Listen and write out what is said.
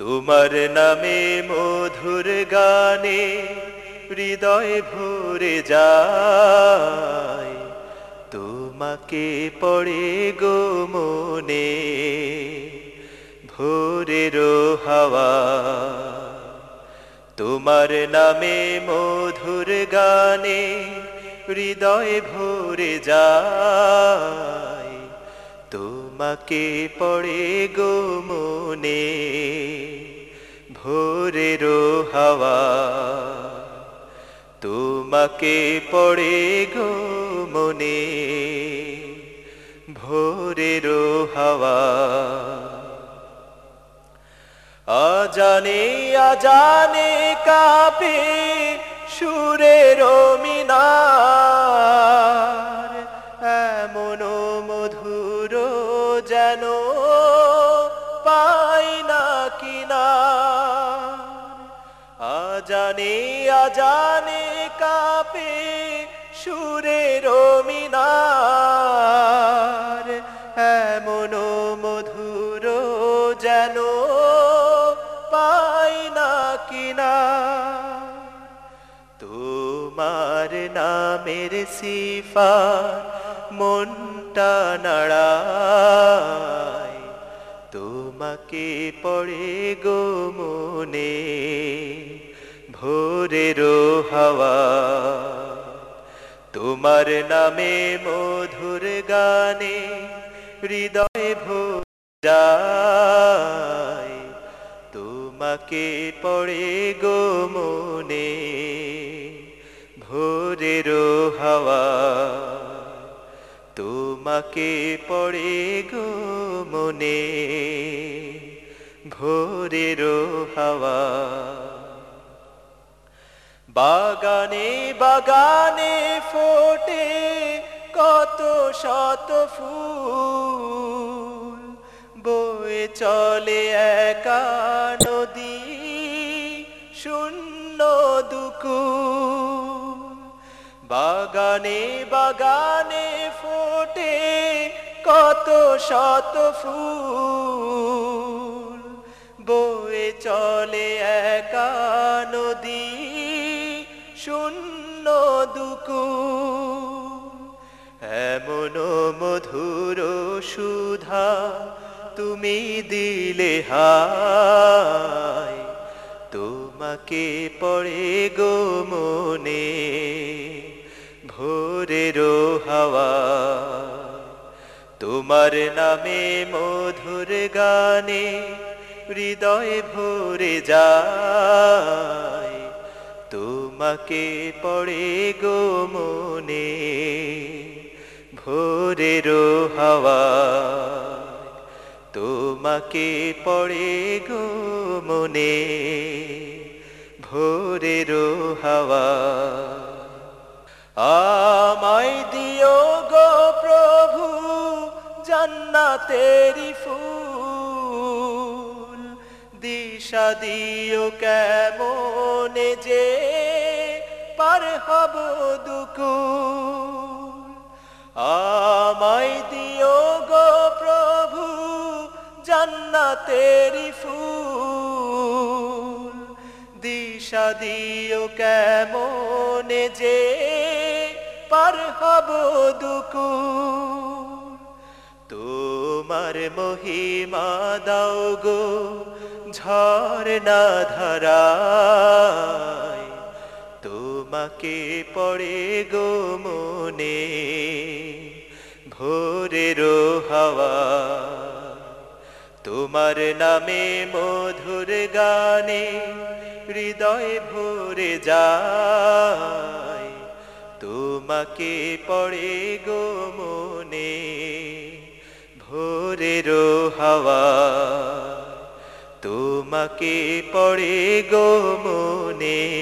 তোমার নামে মধুর গানে হৃদয় ভরে যায়। তোমাকে পড়ে গো মনে ভোরের হাওয়া। তোমার নামে মধুর গানে হৃদয় ভরে যায়। তোমাকে পড়ে গো মনে, ভোরের হাওয়া। তোমাকে পড়ে গো মনে, ভোরের হাওয়া। আজানে আজানে কাপে সুরের মিনার আজানে আজানে কাপে সুরের মিনার এমন মধুর যেন পাই না কিনা। তোমার নামের সিফা মনটা নাড়ায়। তোমাকে পড়ে গো মনে। ভোরের হাওয়া তোমার নামে মধুর গানে হৃদয় ভোর যায় তোমাকে পড়ে গো মনে ভোরের হাওয়া তোমাকে পড়ে গো মনে ভোরের হাওয়া বাগানে বাগানে ফোটে কত শত ফুল। বয়ে চলে একা নদী, শূন্য দুকুল। বাগানে বাগানে ফোটে কত শত ফুল। বয়ে চলে একা নদী শূন্য দুকুল। এমন মধুর সুধা তুমি দিলে হায়। তোমাকে পড়ে গো মনে ভোরের হাওয়া। তোমার নামে মধুর গানে হৃদয় ভরে যায়। তোমাকে পড়ে গো মনে, ভোরের হাওয়া। তোমাকে পড়ে গো মনে, ভোরের হাওয়া। আমায় দিও গো প্রভু জান্নাতেরি ফুল, দিশা দিও কেমনে যে পার হব দুকুল। আমায় দিও গো প্রভু জান্নাতেরি ফুল। দিশা দিও কেমনে যে পার হব দুকুল। তোমার মহিমা দাও গো ঝর্ণা ধারায় তোমাকে পড়ে গো মনে, ভোরের হাওয়া। তোমার নামে মধুর গানে হৃদয় ভরে যায়। তোমাকে পড়ে গো মনে, ভোরের হাওয়া। তোমাকে পড়ে গো মনে